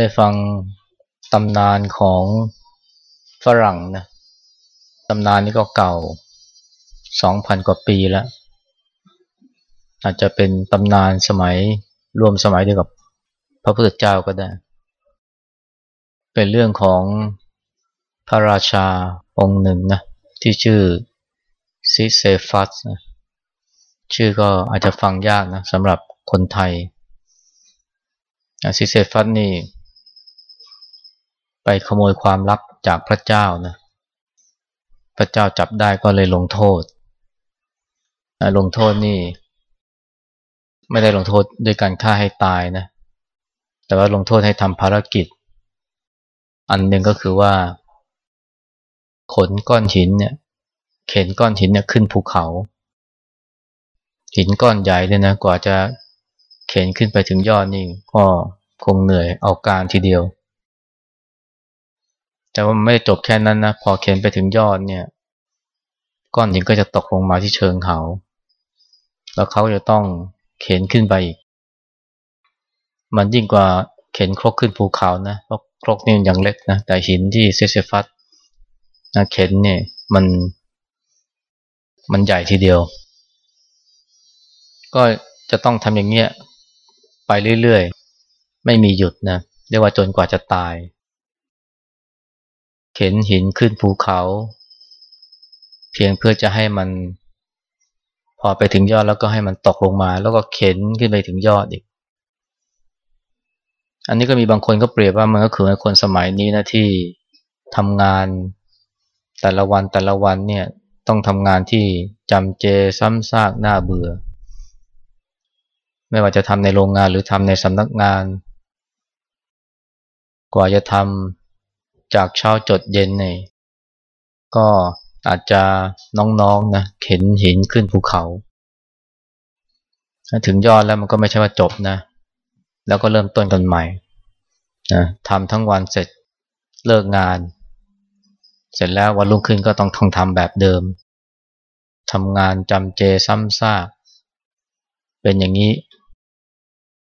ได้ฟังตำนานของฝรั่งนะตำนานนี้ก็เก่าสองพันกว่าปีแล้ว อาจจะเป็นตำนานสมัยรวมสมัยเดียวกับพระพุทธเจ้าก็ได้ เป็นเรื่องของพระราชาองค์หนึ่งนะที่ชื่อซิเซฟัสนะชื่อก็อาจจะฟังยากนะสำหรับคนไทยซิเซฟัสนี่ ขโมยความลับจากพระเจ้านะพระเจ้าจับได้ก็เลยลงโทษลงโทษนี่ ไม่ได้ลงโทษด้วยการฆ่าให้ตายนะแต่ว่าลงโทษให้ทำภารกิจ อันหนึ่งก็คือว่า ขนก้อนหินเนี่ย เข็นก้อนหินเนี่ยขึ้นภูเขา หินก้อนใหญ่เนี่ยนะกว่าจะเข็นขึ้นไปถึงยอดนี่ก็คงเหนื่อยเอาการทีเดียว แต่ว่าไม่จบแค่นั้นนะพอเข็นไปถึงยอดเนี่ย ก้อนหินก็จะตกลงมาที่เชิงเขา แล้วเขาจะต้องเข็นขึ้นไปอีก มันยิ่งกว่าเข็นครกขึ้นภูเขานะเพราะครกนี่ยังเล็กนะแต่หินที่เซเซฟัสนะเข็นเนี่ยมัน มันใหญ่ทีเดียว ก็จะต้องทำอย่างเงี้ยไปเรื่อยๆ ไม่มีหยุดนะเรียกว่าจนกว่าจะตาย ข็นหินขึ้นภูเขา เพียงเพื่อจะให้มัน พอไปถึงยอดแล้วก็ให้มันตกลงมา แล้วก็เข็นขึ้นไปถึงยอดอีก อันนี้ก็มีบางคนก็เปรียบว่ามันก็คือคนสมัยนี้นะที่ทำงานแต่ละวันแต่ละวันเนี่ยต้องทำงานที่จำเจซ้ำซากหน้าเบื่อ ไม่ว่าจะทำในโรงงานหรือทำในสำนักงาน กว่าจะทำ จากเช้าจดเย็นเนี่ยก็อาจจะน้องๆนนะเข็นหินขึ้นภูเขา ถึงยอดแล้วมันก็ไม่ใช่ว่าจบนะ แล้วก็เริ่มต้นกันใหม่นะทำทั้งวันเสร็จเลิกงาน เสร็จแล้ววันรุ่งขึ้นก็ต้องท่องทำแบบเดิมทำงานจำเจซ้ำซากเป็นอย่างนี้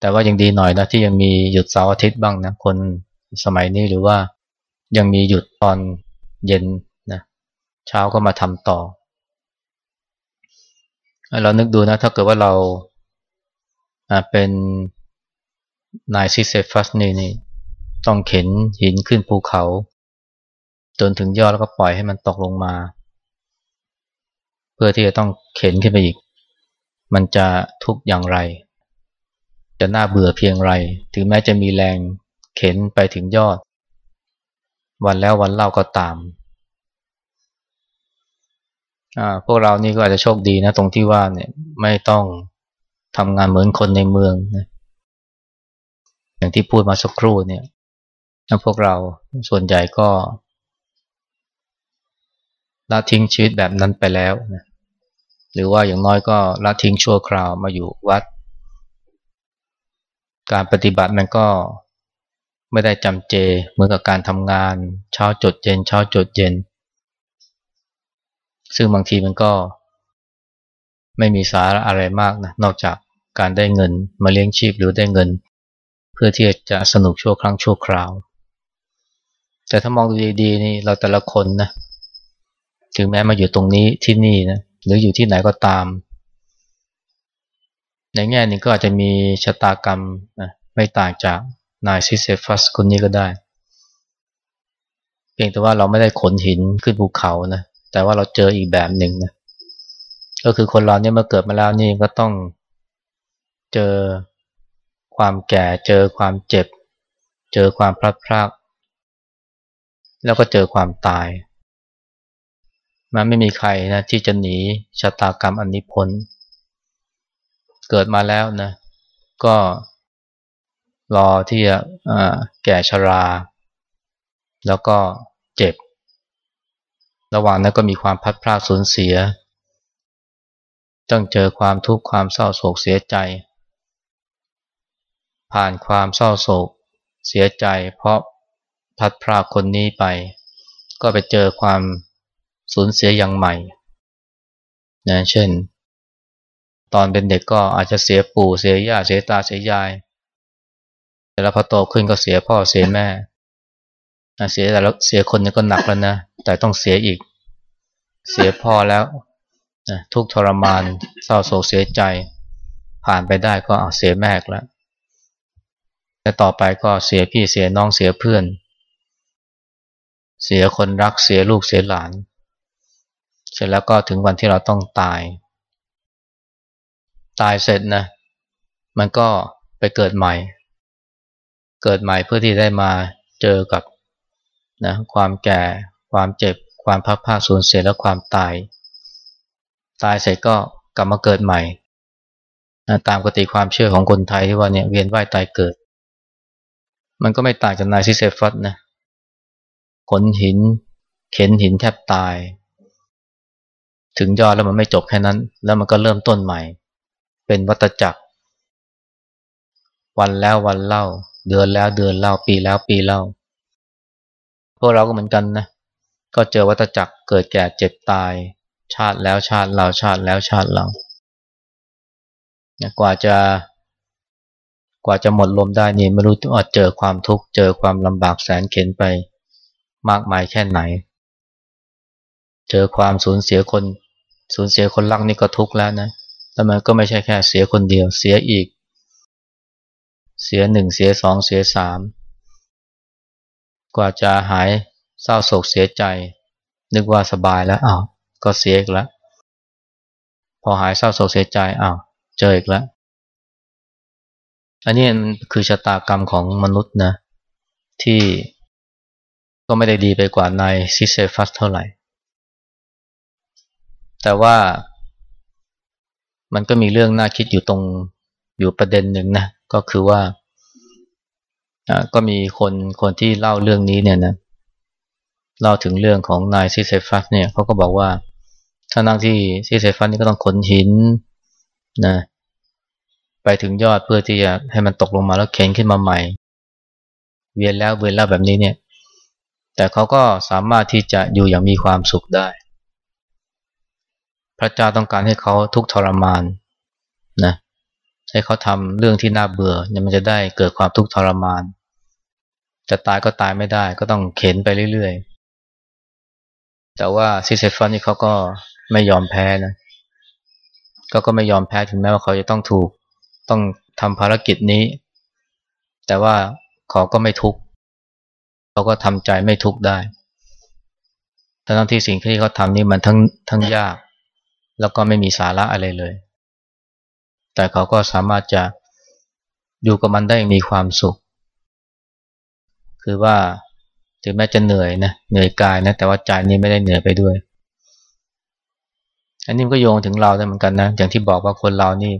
แต่ว่ายังดีหน่อยนะที่ยังมีหยุดเสาร์อาทิตย์บ้างนะคนสมัยนี้หรือว่า ยังมีหยุดตอนเย็นนะเช้าก็มาทำต่อ เรานึกดูนะถ้าเกิดว่าเราเป็นนายซิเซฟัสนี่นี่ต้องเข็นหินขึ้นภูเขา จนถึงยอดแล้วก็ปล่อยให้มันตกลงมา เพื่อที่จะต้องเข็นขึ้นไปอีก มันจะทุกข์อย่างไร จะน่าเบื่อเพียงไร ถึงแม้จะมีแรงเข็นไปถึงยอด วันแล้ววันเล่าก็ตามพวกเรานี่ก็อาจจะโชคดีนะ ตรงที่ว่าเนี่ยไม่ต้องทำงานเหมือนคนในเมืองนะอย่างที่พูดมาสักครู่เนี่ยพวกเราส่วนใหญ่ก็ละทิ้งชีวิตแบบนั้นไปแล้วนะหรือว่าอย่างน้อยก็ละทิ้งชั่วคราวมาอยู่วัด การปฏิบัติมันก็ ไม่ได้จำเจเหมือนกับการทำงาน เช้าจดเย็นเช้าจดเย็น ซึ่งบางทีมันก็ ไม่มีสาระอะไรมากนะนอกจากการได้เงินมาเลี้ยงชีพหรือได้เงิน เพื่อที่จะสนุกชั่วครั้งชั่วคราว แต่ถ้ามองดูดีๆนี่เราแต่ละคนนะถึงแม้มาอยู่ตรงนี้ที่นี่นะหรืออยู่ที่ไหนก็ตาม ในแง่นี้ก็อาจจะมีชะตากรรมนะไม่ต่างจาก นายซิเซฟัสคนนี้ก็ได้ เพียงแต่ว่าเราไม่ได้ขนหินขึ้นภูเขานะ แต่ว่าเราเจออีกแบบหนึ่งนะ ก็คือคนเราเนี่ยมื่อเกิดมาแล้วนี่ก็ต้องเจอความแก่ เจอความเจ็บ เจอความพลัดพราก แล้วก็เจอความตาย มันไม่มีใครนะที่จะหนีชะตากรรมอันนี้พ้น เกิดมาแล้วนะ ก็ รอที่จะแก่ชรา แล้วก็เจ็บ ระหว่างนั้นก็มีความพัดพลาดสูญเสีย ต้องเจอความทุกข์ความเศร้าโศกเสียใจ ผ่านความเศร้าโศกเสียใจ เพราะพัดพลาดคนนี้ไป ก็ไปเจอความสูญเสียอย่างใหม่นะเช่น ตอนเป็นเด็กก็อาจจะเสียปู่เสียย่าเสียตาเสียยาย แล้วพอโตขึ้นก็เสียพ่อเสียแม่เสียแต่แล้วเสียคนนี้ก็หนักแล้วนะ แต่ต้องเสียอีก เสียพ่อแล้วทุกทรมานเศร้าโศกเสียใจ ผ่านไปได้ก็เสียแม่แล้วและต่อไปก็เสียพี่เสียน้องเสียเพื่อน เสียคนรักเสียลูกเสียหลาน เสร็จแล้วก็ถึงวันที่เราต้องตาย ตายเสร็จนะ มันก็ไปเกิดใหม่ เกิดใหม่เพื่อที่ได้มาเจอกับนะความแก่ ความเจ็บ ความพักผ้าสูญเสียและความตาย ตายเสร็จก็กลับมาเกิดใหม่นะตามกติความเชื่อของคนไทยที่ว่าเนี่ยเวียนว่ายตายเกิด มันก็ไม่ต่างจากนายซิเซฟัสนะขนหิน เข็นหินแทบตาย ถึงยอดแล้วมันไม่จบแค่นั้น แล้วมันก็เริ่มต้นใหม่ เป็นวัตจักร วันแล้ววันเล่า เดือนแล้วเดือนเล่าปีแล้วปีเล่าพวกเราก็เหมือนกันนะ ก็เจอวัฏจักรเกิดแก่เจ็บตาย ชาติแล้วชาติเราชาติแล้วชาติเรากว่าจะ กว่าจะหมดลมได้นี่ไม่รู้ว่าเจอความทุกข์เจอความลำบากแสนเข็นไปมากมายแค่ไหน เจอความสูญเสียคนสูญเสียคนรักนี่ก็ทุกข์แล้วนะแต่มันก็ไม่ใช่แค่เสียคนเดียวเสียอีก เสียหนึ่งเสียสองเสียสามกว่าจะหายเศร้าโศกเสียใจ นึกว่าสบายแล้วอ้าวก็เสียอีกแล้วพอหายเศร้าโศกเสียใจอ้าวเจออีกแล้วอันนี้คือชะตากรรมของมนุษย์นะ ที่ก็ไม่ได้ดีไปกว่านายซิเซฟัสเท่าไหร่ แต่ว่ามันก็มีเรื่องน่าคิดอยู่ตรง อยู่ประเด็นหนึ่งนะก็คือว่าก็มีคนคนที่เล่าเรื่องนี้เนี่ยนะเล่าถึงเรื่องของนายซิเซฟัสเนี่ยเขาก็บอกว่า ถ้านั่งที่ซิเซฟัสนี่ก็ต้องขนหินนะไปถึงยอดเพื่อที่จะให้มันตกลงมาแล้วเข็นขึ้นมาใหม่ เวียนแล้วเวียนแล้วแบบนี้เนี่ย แต่เขาก็สามารถที่จะอยู่อย่างมีความสุขได้ พระเจ้าต้องการให้เขาทุกข์ทรมานนะ ให้เขาทำเรื่องที่น่าเบื่อเนี่ยมันจะได้เกิดความทุกข์ทรมาน จะตายก็ตายไม่ได้ ก็ต้องเข็นไปเรื่อยๆ แต่ว่าซิเซฟันนี่เขาก็ไม่ยอมแพ้นะเขาก็ไม่ยอมแพ้ถึงแม้ว่าเขาจะต้องถูกต้องทำภารกิจนี้ แต่ว่าเขาก็ไม่ทุกข์เขาก็ทำใจไม่ทุกข์ได้ทั้งที่สิ่งที่เขาทำนี่มันทั้งทั้งยาก แล้วก็ไม่มีสาระอะไรเลย แต่เขาก็สามารถจะอยู่กับมันได้มีความสุข คือว่าถึงแม้จะเหนื่อยนะเหนื่อยกายนะแต่ว่าใจนี้ไม่ได้เหนื่อยไปด้วย อันนี้ก็โยงถึงเราได้เหมือนกันนะอย่างที่บอกว่าคนเรานี่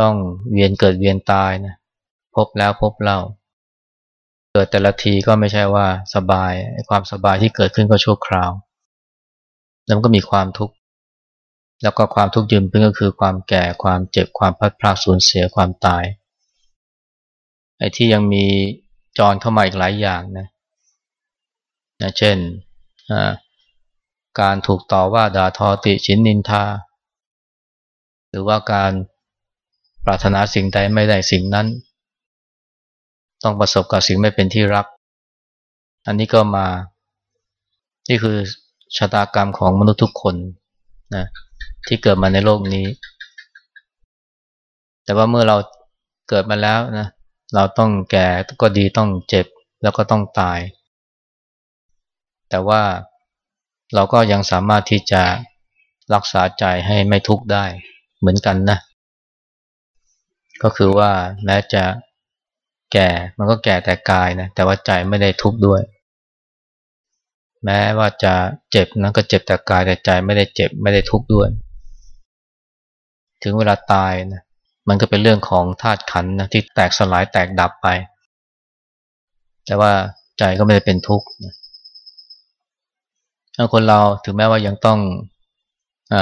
ต้องเวียนเกิดเวียนตายนะพบแล้วพบเล่า เกิดแต่ละทีก็ไม่ใช่ว่าสบายความสบายที่เกิดขึ้นก็ชั่วคราว แล้วก็มีความทุกข์ แล้วก็ความทุกข์ยืนพื้นก็คือความแก่ความเจ็บความพัดพลาดสูญเสียความตายไอ้ที่ยังมีจรเข้ามาอีกหลายอย่างนะนะเช่นการถูกต่อว่าด่าทอติชินนินทา หรือว่าการปรารถนาสิ่งใดไม่ได้สิ่งนั้น ต้องประสบกับสิ่งไม่เป็นที่รัก อันนี้ก็มา นี่คือชะตากรรมของมนุษย์ทุกคนนะ ที่เกิดมาในโลกนี้ แต่ว่าเมื่อเราเกิดมาแล้วนะเราต้องแก่ก็ดีต้องเจ็บแล้วก็ต้องตาย แต่ว่าเราก็ยังสามารถที่จะรักษาใจให้ไม่ทุกข์ได้เหมือนกันนะ ก็คือว่าแม้จะแก่มันก็แก่แต่กายนะแต่ว่าใจไม่ได้ทุกข์ด้วย แม้ว่าจะเจ็บนั้นก็เจ็บแต่กายแต่ใจไม่ได้เจ็บไม่ได้ทุกข์ด้วย ถึงเวลาตายนะมันก็เป็นเรื่องของธาตุขันนะที่แตกสลายแตกดับไป แต่ว่าใจก็ไม่ได้เป็นทุกข์ถ้าคนเราถึงแม้ว่ายังต้องอ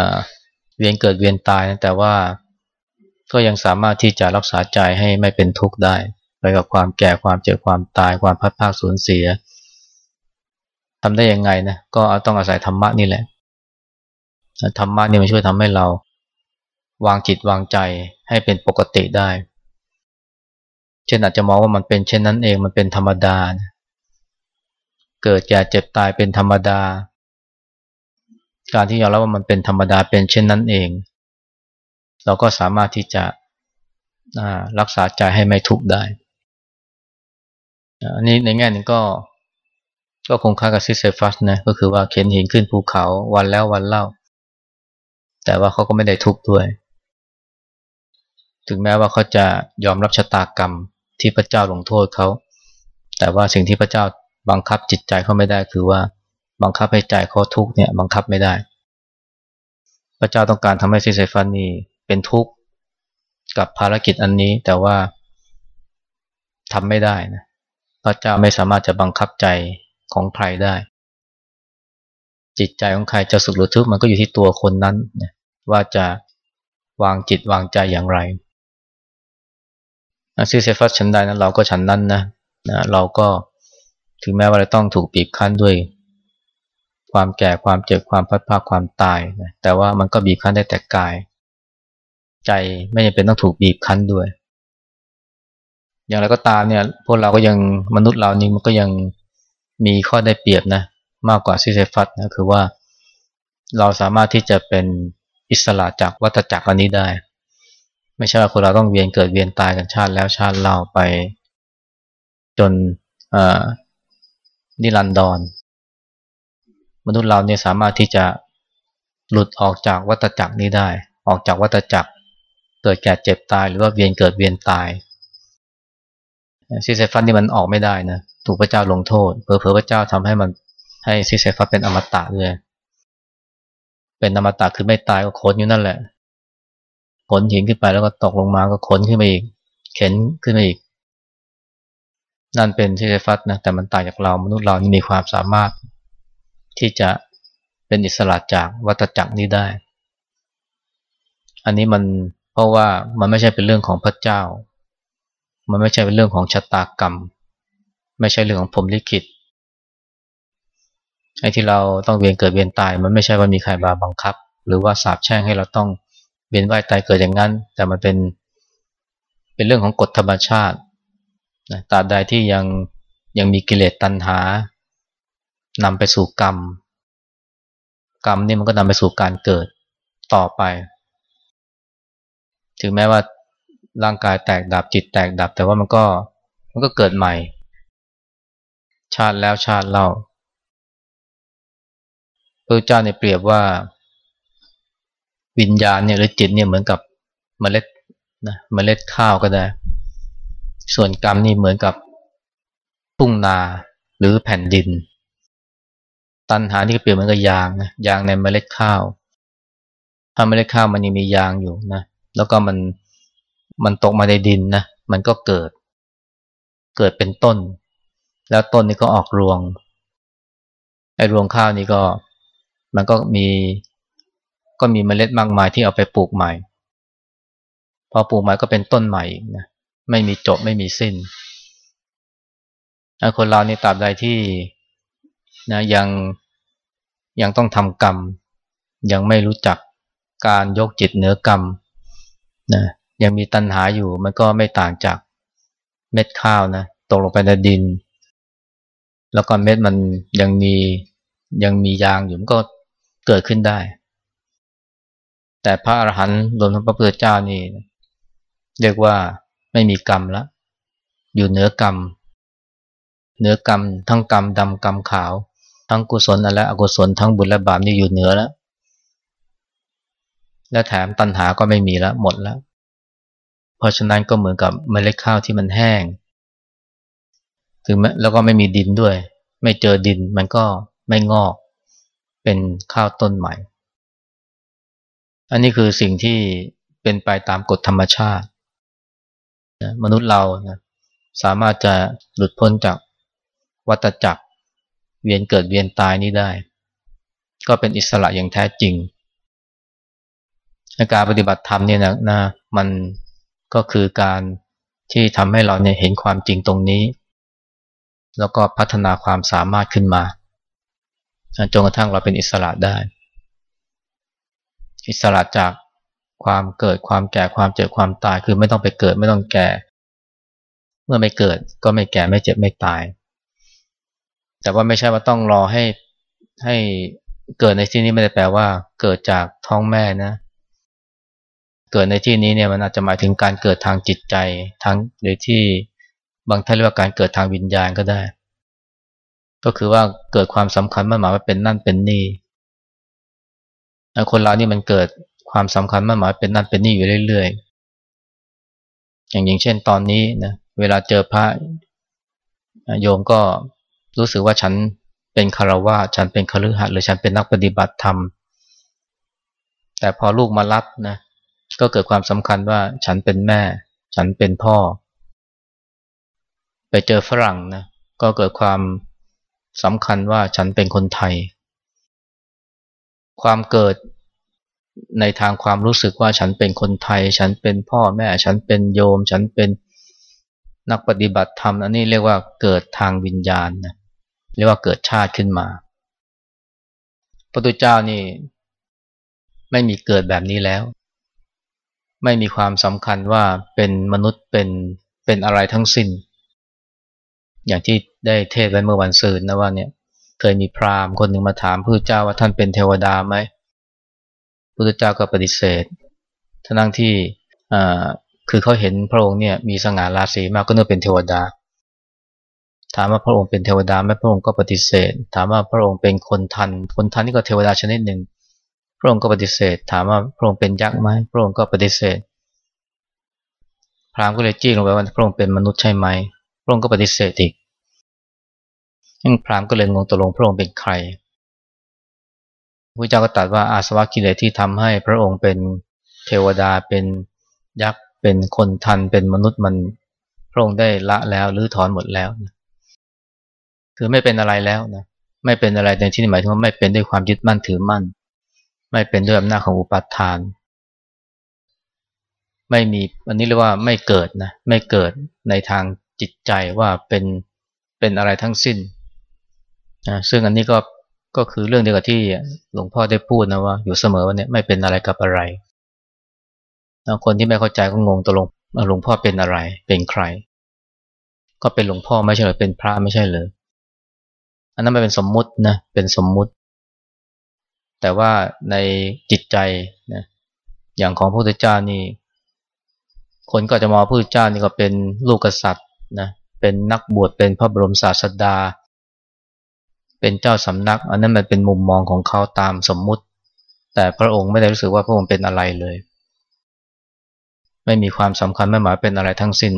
เวียนเกิดเวียนตายนะแต่ว่าก็ยังสามารถที่จะรักษาใจให้ไม่เป็นทุกข์ได้ไปกับความแก่ความเจ็บความตายความพัดพาสูญเสียทำได้ยังไงนะก็ต้องอาศัยธรรมะนี่แหละธรรมะนี่มันช่วยทำให้เรา วางจิตวางใจให้เป็นปกติได้ เช่นอาจจะมองว่ามันเป็นเช่นนั้นเองมันเป็นธรรมดานะเกิดแก่เจ็บตายเป็นธรรมดา การที่ยอมรับว่ามันเป็นธรรมดาเป็นเช่นนั้นเอง เราก็สามารถที่จะรักษาใจให้ไม่ทุกข์ได้อันนี้ในแง่นึงก็ก็คงค่ากับซิเซฟัสนะก็คือว่าเข็นหินขึ้นภูเขาวันแล้ววันเล่า แต่ว่าเขาก็ไม่ได้ทุกข์ด้วย ถึงแม้ว่าเขาจะยอมรับชะตากรรมที่พระเจ้าลงโทษเขา แต่ว่าสิ่งที่พระเจ้าบังคับจิตใจเขาไม่ได้คือว่าบังคับให้ใจเขาทุกเนี่ยบังคับไม่ได้ พระเจ้าต้องการทำให้ซิเซฟันนี่เป็นทุกข์กับภารกิจอันนี้แต่ว่าทำไม่ได้นะพระเจ้าไม่สามารถจะบังคับใจของใครได้ จิตใจของใครจะสุขหรือทุกข์มันก็อยู่ที่ตัวคนนั้นว่าจะวางจิตวางใจอย่างไร ซิเซฟัสฉันได้นะเราก็ฉันนั้นนะนะเราก็ถึงแม้ว่าเราต้องถูกบีบคั้นด้วย ความแก่ความเจ็บความพัดพาความตายนะแต่ว่ามันก็บีบคั้นได้แต่กาย ใจไม่จำเป็นต้องถูกบีบคั้นด้วย อย่างไรก็ตามเนี่ยพวกเราก็ยังมนุษย์เรานี่มันก็ยังมีข้อได้เปรียบนะมากกว่าซิเซฟัสนะคือว่า เราสามารถที่จะเป็นอิสระจากวัฏจักรอันนี้ได้ ไม่ใช่ว่าคนเราต้องเวียนเกิดเวียนตายกันชาติแล้วชาติเล่าไป จนนิรันดรมนุษย์เราเนี่ยสามารถที่จะหลุดออกจากวัฏจักรนี้ได้ ออกจากวัฏจักร เกิดแก่เจ็บตายหรือว่าเวียนเกิดเวียนตายซิเซฟัสนี่มันออกไม่ได้นะถูกพระเจ้าลงโทษเผลอๆพระเจ้าทำให้มันให้ซิเซฟัสเป็นอมตะเลยเป็นอมตะคือไม่ตายก็ขนอยู่นั่นแหละ ขนหินขึ้นไปแล้วก็ตกลงมาก็ขนขึ้นมาอีก เข็นขึ้นมาอีก นั่นเป็นซิเซฟัสนะแต่มันต่างจากเรามนุษย์เรานี่มีความสามารถ ที่จะเป็นอิสระจากวัฏจักรนี้ได้ อันนี้มันเพราะว่ามันไม่ใช่เป็นเรื่องของพระเจ้า มันไม่ใช่เป็นเรื่องของชะตากรรม ไม่ใช่เรื่องของผมลิขิตไอ้ที่เราต้องเวียนเกิดเวียนตาย มันไม่ใช่ว่ามีใครมาบังคับ หรือว่าสาบแช่งให้เราต้อง วียนว่ายตายเกิดอย่างนั้น แต่มันเป็นเป็นเรื่องของกฎธรรมชาตินะตราบใดที่ยังยังมีกิเลสตัณหานำไปสู่กรรม กรรมนี่มันก็นำไปสู่การเกิดต่อไป ถึงแม้ว่าร่างกายแตกดับจิตแตกดับ แต่ว่ามันก็มันก็เกิดใหม่ ชาติแล้วชาติเล่าพระเจ้าเนี่ยเปรียบว่า วิญญาณเนี่ยหรือจิตเนี่ยเหมือนกับเมล็ดนะเมล็ดข้าวก็ได้ ส่วนกรรมนี่เหมือนกับทุ่งนาหรือแผ่นดิน ตันหาที่ก็เปรียบเหมือนกับยางนะยางในเมล็ดข้าว ถ้าเมล็ดข้าวมันยังมียางอยู่นะแล้วก็มันมันตกมาในดินนะมันก็เกิด เกิดเป็นต้น แล้วต้นนี้ก็ออกรวงไอ้รวงข้าวนี่ก็มันก็มี ก็มีเมล็ดมากมายที่เอาไปปลูกใหม่ พอปลูกใหม่ก็เป็นต้นใหม่นะไม่มีจบไม่มีสิ้น คนเรานี่ตราบใดที่นะยังยังต้องทำกรรม ยังไม่รู้จักการยกจิตเหนือกรรมนะยังมีตัณหาอยู่มันก็ไม่ต่างจากเม็ดข้าวนะตกลงไปในดิน แล้วก็เม็ดมันยังมียังมียางอยู่มันก็เกิดขึ้นได้ แต่พระอรหันต์รวมทั้งพระพุทธเจ้านี่เรียกว่าไม่มีกรรมละ อยู่เหนือกรรม เหนือกรรม ทั้งกรรมดำกรรมขาว ทั้งกุศลและอกุศลทั้งบุญและบาปนี่อยู่เหนือแล้ว และแถมตัณหาก็ไม่มีแล้วหมดแล้ว เพราะฉะนั้นก็เหมือนกับเมล็ดข้าวที่มันแห้ง ถึงแม้แล้วก็ไม่มีดินด้วย ไม่เจอดินมันก็ไม่งอก เป็นข้าวต้นใหม่ อันนี้คือสิ่งที่เป็นไปตามกฎธรรมชาติมนุษย์เรานะสามารถจะหลุดพ้นจากวัฏจักร เวียนเกิดเวียนตายนี้ได้ ก็เป็นอิสระอย่างแท้จริงการปฏิบัติธรรมเนี่ยนะนะมันก็คือการที่ทำให้เราเนี่ยเห็นความจริงตรงนี้ แล้วก็พัฒนาความสามารถขึ้นมาจนกระทั่งเราเป็นอิสระได้ อิสระจากความเกิดความแก่ความเจ็บความตาย คือไม่ต้องไปเกิดไม่ต้องแก่ เมื่อไม่เกิดก็ไม่แก่ไม่เจ็บไม่ตาย แต่ว่าไม่ใช่ว่าต้องรอให้ให้เกิดในที่นี้ไม่ได้แปลว่า เกิดจากท้องแม่นะ เกิดในที่นี้เนี่ยมันอาจจะหมายถึงการเกิดทางจิตใจทั้งหรือที่บางท่านเรียกว่าการเกิดทางวิญญาณก็ได้ ก็คือว่าเกิดความสำคัญมั่นหมายว่าเป็นนั่นเป็นนี่ คนเรานี่มันเกิดความสำคัญมั่นหมายเป็นนั่นเป็นนี่อยู่เรื่อยๆ อย่างอย่างเช่นตอนนี้นะเวลาเจอพระโยมก็รู้สึกว่าฉันเป็นคารวะฉันเป็นคฤหัสถ์หรือฉันเป็นนักปฏิบัติธรรม แต่พอลูกมารับนะก็เกิดความสำคัญว่าฉันเป็นแม่ ฉันเป็นพ่อ ไปเจอฝรั่งนะก็เกิดความสำคัญว่าฉันเป็นคนไทย ความเกิดในทางความรู้สึกว่าฉันเป็นคนไทย ฉันเป็นพ่อแม่ ฉันเป็นโยม ฉันเป็นนักปฏิบัติธรรมอันนี้เรียกว่าเกิดทางวิญญาณนะเรียกว่าเกิดชาติขึ้นมาพระตุเจ้านี่ไม่มีเกิดแบบนี้แล้ว ไม่มีความสำคัญว่าเป็นมนุษย์เป็นเป็นอะไรทั้งสิ้น อย่างที่ได้เทศไว้เมื่อวันศุกร์นะว่าเนี่ย เคยมีพราหมณ์คนหนึ่งมาถามพระเจ้าว่าท่านเป็นเทวดาไหมพระเจ้าก็ปฏิเสธทั้งที่คือเขาเห็นพระองค์เนี่ยมีสง่าราศีมากก็นึกเป็นเทวดา ถามว่าพระองค์เป็นเทวดาไหมพระองค์ก็ปฏิเสธ ถามว่าพระองค์เป็นคนทัน คนทันนี่ก็เทวดาชนิดหนึ่ง พระองค์ก็ปฏิเสธ ถามว่าพระองค์เป็นยักษ์ไหมพระองค์ก็ปฏิเสธ พราหมณ์ก็เลยจี้ลงไปว่าพระองค์เป็นมนุษย์ใช่ไหม พระองค์ก็ปฏิเสธอีก ยังพราหมณ์ก็เลยงงตกลงพระองค์เป็นใครพระเจ้าก็ตรัสว่าอาสวะกิเลสที่ทำให้พระองค์เป็นเทวดาเป็นยักษ์เป็นคนทันเป็นมนุษย์มันพระองค์ได้ละแล้วหรือถอนหมดแล้วนะคือไม่เป็นอะไรแล้วนะไม่เป็นอะไรในที่นี้หมายถึงว่าไม่เป็นด้วยความยึดมั่นถือมั่น ไม่เป็นด้วยอำนาจของอุปาทาน ไม่มีอันนี้เรียกว่าไม่เกิดนะไม่เกิดในทางจิตใจว่าเป็นเป็นอะไรทั้งสิ้น นะซึ่งอันนี้ก็ก็คือเรื่องเดียวกับที่หลวงพ่อได้พูดนะว่า อยู่เสมอว่าเนี่ยไม่เป็นอะไรกับอะไรคนที่ไม่เข้าใจก็งงตกลงหลวงพ่อเป็นอะไร เป็นใคร ก็เป็นหลวงพ่อไม่ใช่หรือเป็นพระไม่ใช่เลยอันนั้นไม่เป็นสมมุตินะเป็นสมมุติ แต่ว่าในจิตใจนะอย่างของพระพุทธเจ้านี่ คนก็จะมองพระพุทธเจ้านี่ก็เป็นลูกกษัตริย์นะเป็นนักบวชเป็นพระบรมศาสดา เป็นเจ้าสำนัก อันนั้นมันเป็นมุมมองของเขาตามสมมุติ แต่พระองค์ไม่ได้รู้สึกว่าพระองค์เป็นอะไรเลย ไม่มีความสำคัญไม่หมายเป็นอะไรทั้งสิ้น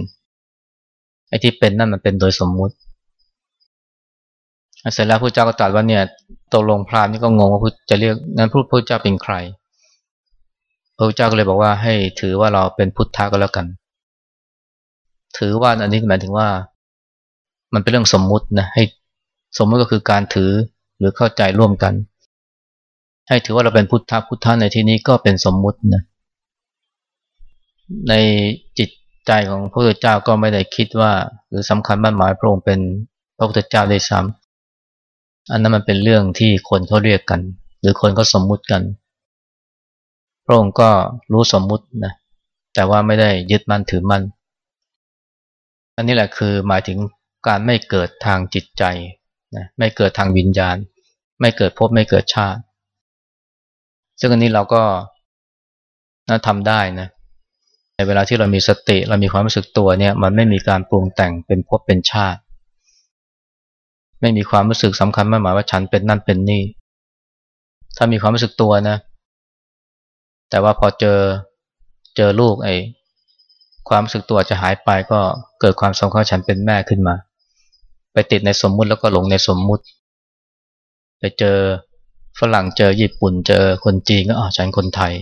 ไอ้ที่เป็นนั่นมันเป็นโดยสมมุติเสร็จแล้วพระเจ้าก็ตรัสว่าเนี่ยตกลงพราหมณ์นี่ก็งงว่าจะเรียกนั้นพระพุทธเจ้าเป็นใครพระพุทธเจ้าก็เลยบอกว่าให้ถือว่าเราเป็นพุทธะก็แล้วกัน ถือว่าอันนี้หมายถึงว่า มันเป็นเรื่องสมมุตินะให้ สมมติก็คือการถือหรือเข้าใจร่วมกัน ให้ถือว่าเราเป็นพุทธะพุทธะในที่นี้ก็เป็นสมมุตินะในจิตใจของพระพุทธเจ้าก็ไม่ได้คิดว่า หรือสำคัญมั่นหมายพระองค์เป็นพระพุทธเจ้าได้ซ้ำอันนั้นมันเป็นเรื่องที่คนเขาเรียกกัน หรือคนเขาสมมุติกัน พระองค์ก็รู้สมมุตินะแต่ว่าไม่ได้ยึดมั่นถือมั่นอันนี้แหละคือหมายถึงการไม่เกิดทางจิตใจ นะไม่เกิดทางวิญญาณ ไม่เกิดพบไม่เกิดชาติ ซึ่งอันนี้เราก็นะทำได้นะในเวลาที่เรามีสติเรามีความรู้สึกตัวเนี่ยมันไม่มีการปรุงแต่งเป็นพบเป็นชาติ ไม่มีความรู้สึกสำคัญมากหมายว่าฉันเป็นนั่นเป็นนี่ ถ้ามีความรู้สึกตัวนะ แต่ว่าพอเจอเจอลูกไอ้ความรู้สึกตัวจะหายไปก็เกิดความสำคัญฉันเป็นแม่ขึ้นมา ไปติดในสมมุติแล้วก็หลงในสมมุติ ไปเจอฝรั่งเจอญี่ปุ่นเจอคนจีนก็อ๋อฉันคนไทย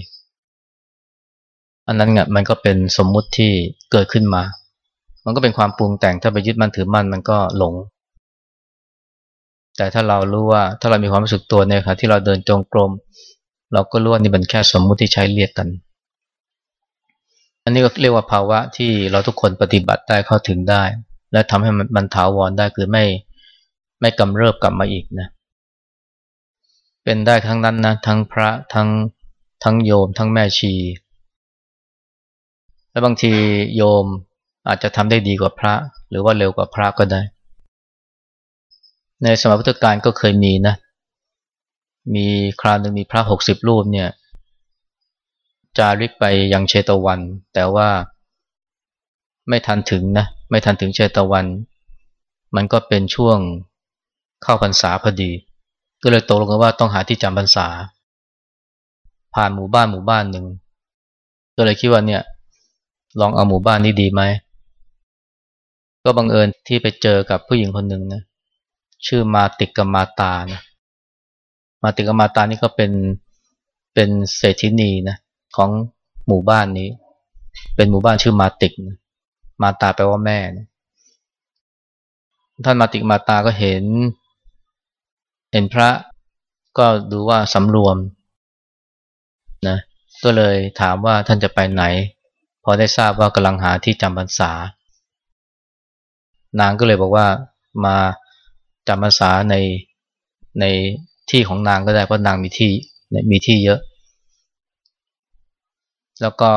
อันนั้นเนี่ยมันก็เป็นสมมุติที่เกิดขึ้นมา มันก็เป็นความปรุงแต่งถ้าไปยึดมั่นถือมั่นมันก็หลง แต่ถ้าเรารู้ว่าถ้าเรามีความรู้สึกตัวเนี่ยครับที่เราเดินจงกรมเราก็รู้ว่านี่เป็นแค่สมมุติที่ใช้เรียกกัน อันนี้ก็เรียกว่าภาวะที่เราทุกคนปฏิบัติได้เข้าถึงได้ และทำให้มันถาวรได้คือไม่ไม่กำเริบกลับมาอีกนะ เป็นได้ทั้งนั้นนะทั้งพระทั้งทั้งโยม ทั้งแม่ชี และบางทีโยมอาจจะทำได้ดีกว่าพระ หรือว่าเร็วกว่าพระก็ได้ ในสมัยพุทธกาลก็เคยมีนะ มีคราวหนึ่งมีพระหกสิบรูปเนี่ยจาริกไปยังเชตวัน แต่ว่าไม่ทันถึงนะ ไม่ทันถึงเชตวัน มันก็เป็นช่วงเข้าพรรษาพอดี ก็เลยตกลงกันว่าต้องหาที่จำพรรษา ผ่านหมู่บ้านหมู่บ้านหนึ่ง ก็เลยคิดว่าเนี่ย ลองเอาหมู่บ้านนี้ดีไหม ก็บังเอิญที่ไปเจอกับผู้หญิงคนหนึ่งนะ ชื่อมาติกกมาตานะ มาติกกมาตานี่ก็เป็นเป็นเศรษฐินีนะของหมู่บ้านนี้ เป็นหมู่บ้านชื่อมาติกนะ มาตาแปลว่าแม่ท่านมาติกมาตาก็เห็น เห็นพระก็ดูว่าสำรวมนะก็เลยถามว่าท่านจะไปไหน พอได้ทราบว่ากำลังหาที่จำพรรษา นางก็เลยบอกว่ามาจำพรรษาในในที่ของนางก็ได้เพราะนางมีที่มีที่เยอะ แล้วก็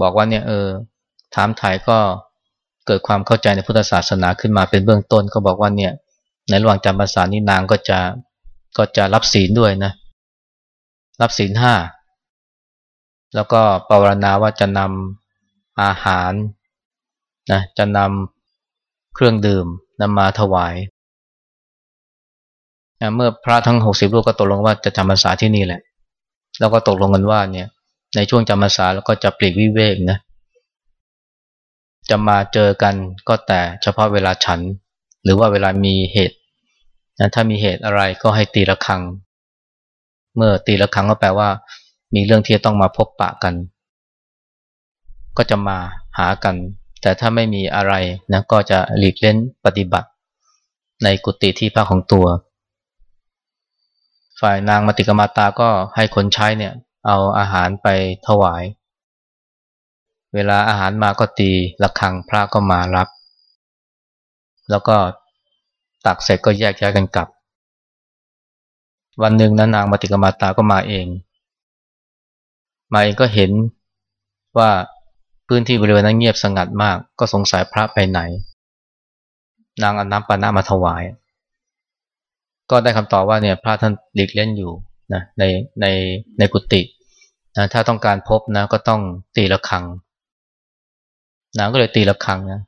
บอกว่าเนี่ยเออถามถ่ายก็ เกิดความเข้าใจในพุทธศาสนาขึ้นมาเป็นเบื้องต้นก็บอกว่าเนี่ยในระหว่างจำพรรษานี้นางก็จะก็จะรับศีลด้วยนะ รับศีลห้าแล้วก็ปรารณาว่าจะนำอาหารนะจะนำเครื่องดื่มนำมาถวายนะเมื่อพระทั้งหกสิบรูปก็ตกลงว่าจะจำพรรษาที่นี่แหละ แล้วก็ตกลงกันว่าเนี่ยในช่วงจำพรรษาแล้วก็จะปลีกวิเวกนะ จะมาเจอกันก็แต่เฉพาะเวลาฉัน หรือว่าเวลามีเหตุนะถ้ามีเหตุอะไรก็ให้ตีระฆัง เมื่อตีระฆังก็แปลว่า มีเรื่องที่ต้องมาพบปะกัน ก็จะมาหากัน แต่ถ้าไม่มีอะไรนะก็จะหลีกเล่นปฏิบัติ ในกุฏิที่พักของตัว ฝ่ายนางมติกมาตาก็ให้คนใช้เนี่ย เอาอาหารไปถวาย เวลาอาหารมาก็ตีระฆังพระก็มารับ แล้วก็ตักเสร็จก็แยกย้ายกันกลับ วันหนึ่งนั้นนางมาติกมาตาก็มาเอง มาเองก็เห็นว่าพื้นที่บริเวณนั้นเงียบสงัดมาก ก็สงสัยพระไปไหน นางอาน้ำปานะมาถวาย ก็ได้คำตอบว่าเนี่ยพระท่านหลีกเล่นอยู่นะในในในกุฏินะถ้าต้องการพบนะก็ต้องตีระฆัง นางก็เลยตีระฆังนะ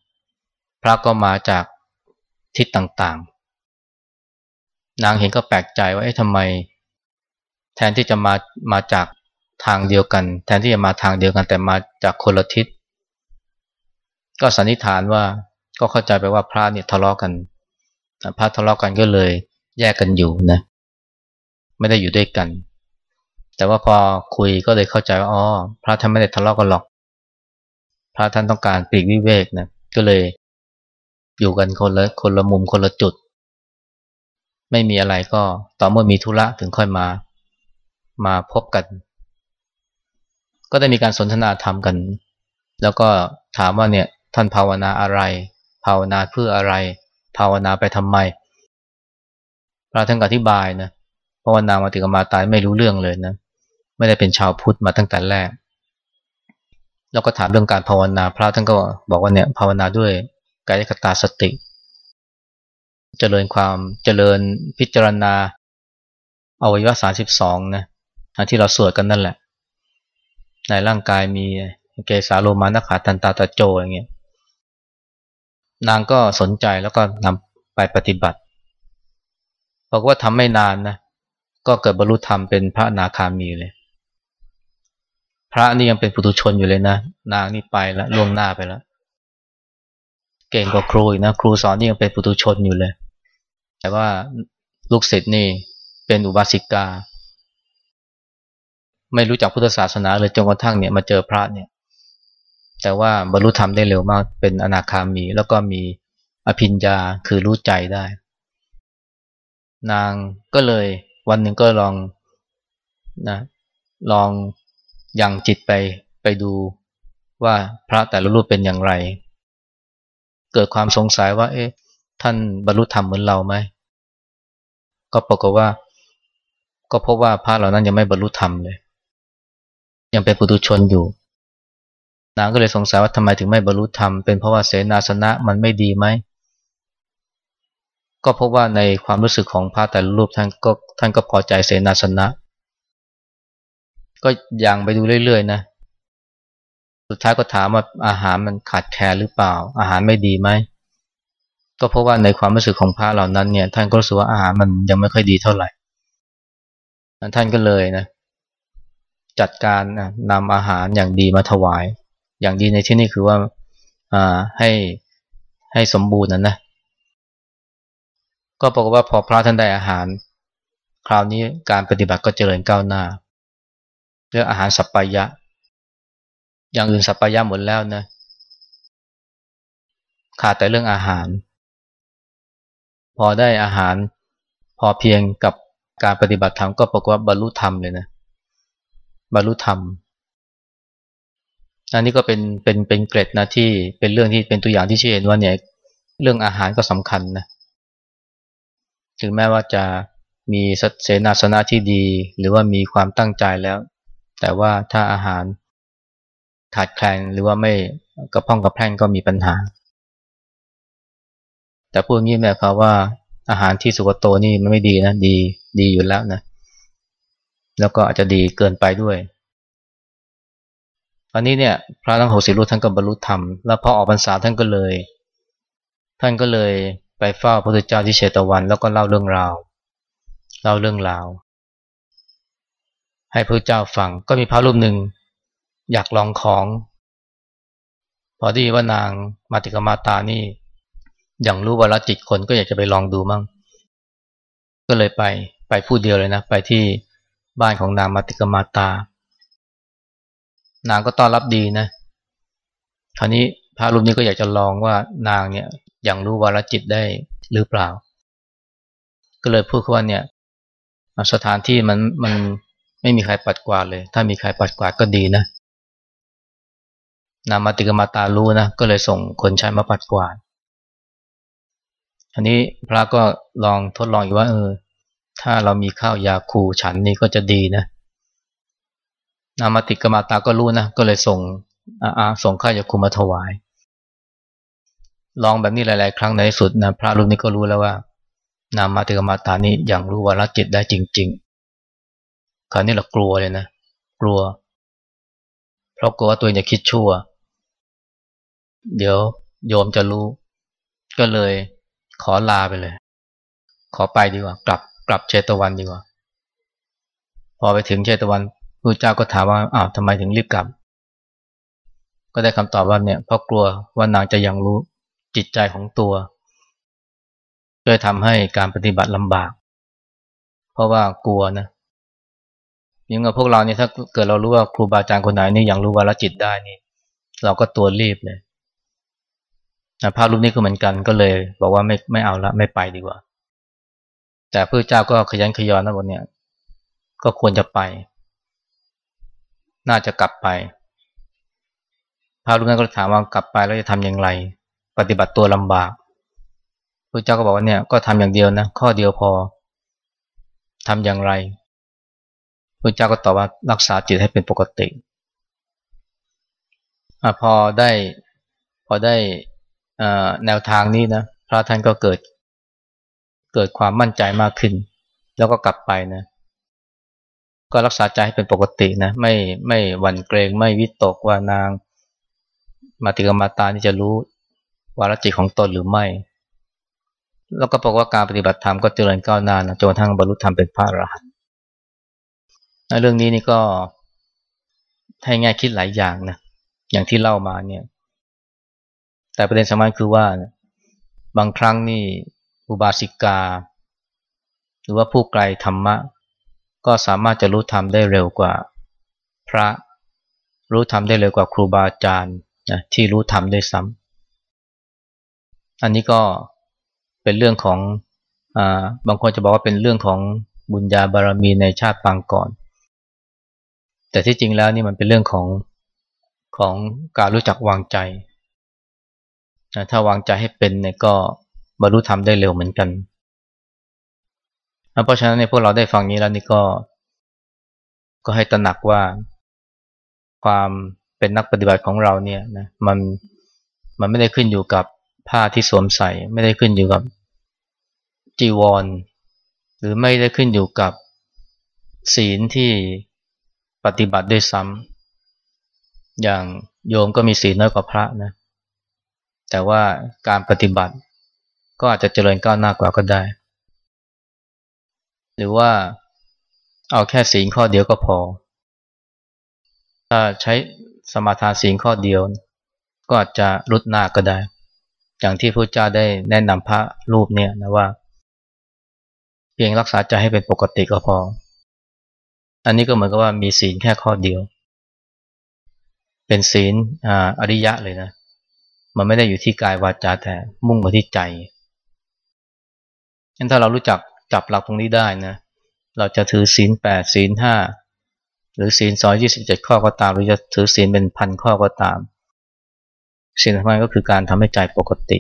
พระก็มาจากทิศต่างๆ นางเห็นก็แปลกใจว่าเอ๊ะทำไม แทนที่จะมามาจากทางเดียวกัน แทนที่จะมาทางเดียวกันแต่มาจากคนละทิศก็สันนิษฐานว่าก็เข้าใจไปว่าพระเนี่ยทะเลาะกันพระทะเลาะกันก็เลยแยกกันอยู่นะไม่ได้อยู่ด้วยกัน แต่ว่าพอคุยก็เลยเข้าใจว่าอ๋อพระท่านไม่ได้ทะเลาะกันหรอก พระท่านต้องการปีกวิเวกนะก็เลยอยู่กันคนละคนละมุมคนละจุด ไม่มีอะไรก็ต่อเมื่อมีธุระถึงค่อยมา มาพบกัน ก็ได้มีการสนทนาธรรมกัน แล้วก็ถามว่าเนี่ยท่านภาวนาอะไร ภาวนาเพื่ออะไร ภาวนาไปทำไมพระท่านอธิบายนะเพราวนามาติกมาตายไม่รู้เรื่องเลยนะ ไม่ได้เป็นชาวพุทธมาตั้งแต่แรก แล้วก็ถามเรื่องการภาวนาพระท่านก็บอกว่าเนี่ยภาวนาด้วยกายคตาสติ เจริญความเจริญพิจารณาอวัยวะสาสิบสองนะที่เราสวดกันนั่นแหละ ในร่างกายมีเกสาโลมานขาตันตาตะโจอย่างเงี้ยนางก็สนใจแล้วก็นำไปปฏิบัติบอกว่าทำไม่นานนะก็เกิดบรรลุธรรมเป็นพระนาคามีเลย พระนี่ยังเป็นปุถุชนอยู่เลยนะ นางนี่ไปแล้วล่วงหน้าไปแล้ว เก่งกว่าครูอีกนะ ครูสอนนี่ยังเป็นปุถุชนอยู่เลย แต่ว่าลูกศิษย์นี่เป็นอุบาสิกา ไม่รู้จักพุทธศาสนาเลยจนกระทั่งเนี่ยมาเจอพระเนี่ย แต่ว่าบรรลุธรรมได้เร็วมาก เป็นอนาคามี แล้วก็มีอภิญญาคือรู้ใจได้ นางก็เลยวันหนึ่งก็ลองนะลอง ยังจิตไปไปดูว่าพระแต่ละรูปเป็นอย่างไร เกิดความสงสัยว่า เอ๊ะ ท่านบรรลุธรรมเหมือนเราไหม ก็ปรากฏว่า ก็พบว่าพระเหล่านั้นยังไม่บรรลุธรรมเลย ยังเป็นปุถุชนอยู่ นางก็เลยสงสัยว่าทำไมถึงไม่บรรลุธรรม เป็นเพราะว่าเสนาสนะมันไม่ดีไหม ก็พบว่าในความรู้สึกของพระแต่ละรูปท่านก็ท่านก็พอใจเสนาสนะ ก็ยังไปดูเรื่อยๆนะ สุดท้ายก็ถามว่าอาหารมันขาดแคลนหรือเปล่า อาหารไม่ดีไหม ก็เพราะว่าในความรู้สึกของพระเหล่านั้นเนี่ย ท่านก็รู้สึกว่าอาหารมันยังไม่ค่อยดีเท่าไหร่ ท่านก็เลยนะ จัดการนำอาหารอย่างดีมาถวาย อย่างดีในที่นี้คือว่าให้ให้สมบูรณ์นะนะก็บอกฏว่าพอพระท่านได้อาหาร คราวนี้การปฏิบัติก็เจริญก้าวหน้า เรื่องอาหารสัปปายะ อย่างอื่นสัปปายะหมดแล้วนะ ขาดแต่เรื่องอาหาร พอได้อาหารพอเพียงกับการปฏิบัติธรรมก็ปรากฏว่าบรรลุธรรมเลยนะ บรรลุธรรมอันนี้ก็เป็นเป็นเป็นเกร็ดนะที่เป็นเรื่องที่เป็นตัวอย่างที่ชี้เห็นว่าเนี่ยเรื่องอาหารก็สำคัญนะถึงแม้ว่าจะมีเสนาสนะที่ดี หรือว่ามีความตั้งใจแล้ว แต่ว่าถ้าอาหารขาดแคลนหรือว่าไม่กระพ้องกระแพร่งก็มีปัญหา แต่พูดงี้แม่ครับว่าอาหารที่สุกโตนี่มันไม่ดีนะดีดีอยู่แล้วนะ แล้วก็อาจจะดีเกินไปด้วยตอนนี้เนี่ยพระทั้งหกสิบรูปท่านก็บรรลุธรรมแล้วพอออกพรรษาท่านก็เลย ท่านก็เลยไปเฝ้าพระพุทธเจ้าที่เชตวัน แล้วก็เล่าเรื่องราว เล่าเรื่องราว ให้พระเจ้าฟัง ก็มีพระรูปหนึ่งอยากลองของ พอดีว่านางมาติกมาตานี่อย่างรู้วาระจิตคนก็อยากจะไปลองดูมั่ง ก็เลยไปไปผู้เดียวเลยนะ ไปที่บ้านของนางมาติกมาตา นางก็ต้อนรับดีนะ คราวนี้พระรูปนี้ก็อยากจะลองว่านางเนี่ยอย่างรู้วาลจิตได้หรือเปล่า ก็เลยพูดว่าเนี่ยสถานที่มันมัน ไม่มีใครปัดกวาดเลย ถ้ามีใครปัดกวาดก็ดีนะนามาติกมาตารู้นะ ก็เลยส่งคนใช้มาปัดกวาดอันนี้พระก็ลองทดลองอยู่ว่าเออ ถ้าเรามีข้าวยาคูฉันนี่ก็จะดีนะนามาติกมาตาก็รู้นะ ก็เลยส่งอาส่งข้าวยาคูมาถวาย ลองแบบนี้หลาย ๆ ครั้งในสุดนะพระรูปนี้ก็รู้แล้วว่า นามาติกมาตานี้อย่างรู้วาระจิตได้จริง ๆ คราวนี้เรากลัวเลยนะ กลัว เพราะกลัวว่าตัวเองจะคิดชั่ว เดี๋ยวโยมจะรู้ ก็เลยขอลาไปเลย ขอไปดีกว่า กลับกลับเชตวันดีกว่า พอไปถึงเชตวันพระเจ้าก็ถามว่าอ้าวทำไมถึงรีบกลับ ก็ได้คำตอบว่าเนี่ยเพราะกลัวว่านางจะยังรู้จิตใจของตัวเลยทำให้การปฏิบัติลำบาก เพราะว่ากลัวนะ ยังกับพวกเราเนี่ยถ้าเกิดเรารู้ว่าครูบาอาจารย์คนไหนนี่อยังรู้ว่าละจิตได้นี่ เราก็ตัวรีบเลยนะภาพรูปนี้ก็เหมือนกันก็เลย บอกว่าไม่ไม่เอาละไม่ไปดีกว่า แต่พระเจ้าก็ขยันขยอนนะวันเนี้ยก็ควรจะไป น่าจะกลับไปพระรูปนั้นก็ถามว่ากลับไปแล้วจะทำอย่างไร ปฏิบัติตัวลำบากพระเจ้าก็บอกว่าเนี่ยก็ทำอย่างเดียวนะข้อเดียวพอทำอย่างไร พระเจ้าก็ตอบว่ารักษาจิตให้เป็นปกติอพอได้พอได้แนวทางนี้นะพระท่านก็เกิด เกิดความมั่นใจมากขึ้น แล้วก็กลับไปนะ ก็รักษาใจให้เป็นปกตินะ ไม่ไม่หวั่นเกรงไม่วิตกว่านางมาติกมาตานี่จะรู้วาระจิตของตนหรือไม่ แล้วก็บอกว่าการปฏิบัติธรรมก็เจริญก้าวหน้านะจนกระทั่งบรรลุธรรมเป็นพระอรหันต์ เรื่องนี้นี่ก็ให้ง่ายคิดหลายอย่างนะอย่างที่เล่ามาเนี่ย แต่ประเด็นสำคัญคือว่าบางครั้งนี่อุบาสิกา หรือว่าผู้ไกลธรรมะ ก็สามารถจะรู้ธรรมได้เร็วกว่า พระรู้ธรรมได้เร็วกว่าครูบาอาจารย์นะที่รู้ธรรมได้ซ้ำอันนี้ก็เป็นเรื่องของอบางคนจะบอกว่าเป็นเรื่องของบุญญาบารมีในชาติปางก่อน แต่ที่จริงแล้วนี่มันเป็นเรื่องของของการรู้จักวางใจนะถ้าวางใจให้เป็นเนี่ยก็บรรลุธรรมได้เร็วเหมือนกัน เพราะฉะนั้นในพวกเราได้ฟังนี้แล้วนี่ก็ ก็ให้ตระหนักว่าความเป็นนักปฏิบัติของเราเนี่ยนะมันมันไม่ได้ขึ้นอยู่กับผ้าที่สวมใส่ ไม่ได้ขึ้นอยู่กับจีวร หรือไม่ได้ขึ้นอยู่กับศีลที่ ปฏิบัติด้วยซ้ำอย่างโยมก็มีศีลน้อยกว่าพระนะ แต่ว่าการปฏิบัติก็อาจจะเจริญก้าวหน้ากว่าก็ได้ หรือว่าเอาแค่ศีลข้อเดียวก็พอ ถ้าใช้สมาทานศีลข้อเดียว ก็อาจจะรุดหน้าก็ได้ อย่างที่พระเจ้าได้แนะนำพระรูปเนี่ยนะว่า เพียงรักษาใจให้เป็นปกติก็พอ อันนี้ก็เหมือนกับว่ามีศีลแค่ข้อเดียว เป็นศีลอริยะเลยนะ มันไม่ได้อยู่ที่กายวาจาแต่มุ่งมาที่ใจงั้นถ้าเรารู้จักจับหลักตรงนี้ได้นะ เราจะถือศีลแปดศีลห้าหรือศีลสองยี่สิบเจ็ดข้อก็ตาม หรือจะถือศีลเป็นพันข้อก็ตามสิ่งสำคัญก็คือการทำให้ใจปกติ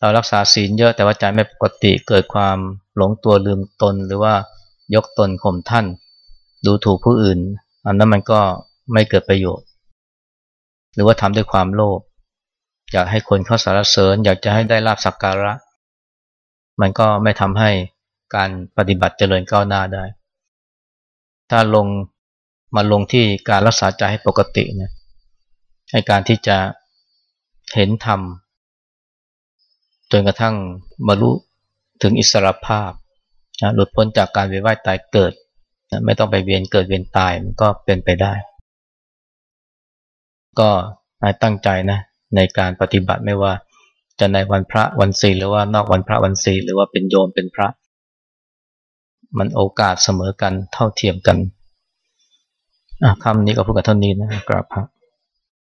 เรารักษาศีลเยอะแต่ว่าใจไม่ปกติเกิดความหลงตัวลืมตนหรือว่า ยกตนข่มท่าน ดูถูกผู้อื่น อันนั้นมันก็ไม่เกิดประโยชน์ หรือว่าทำด้วยความโลภอยากให้คนเข้าสารเสริญ อยากจะให้ได้ลาบสักการะ มันก็ไม่ทำให้การปฏิบัติเจริญก้าวหน้าได้ ถ้าลงมาลงที่การรักษาใจให้ปกตินะให้การที่จะเห็นธรรมจนกระทั่งบรรลุถึงอิสรภาพ หลุดพ้นจากการเวียนว่ายตายเกิดนะไม่ต้องไปเวียนเกิดเวียนตายมันก็เป็นไปได้ ก็ตั้งใจนะในการปฏิบัติไม่ว่าจะในวันพระวันศีลหรือว่านอกวันพระวันศีลหรือว่าเป็นโยมเป็นพระ มันโอกาสเสมอกันเท่าเทียมกันคำนี้ก็พูดกับเท่านี้นะกราบพระ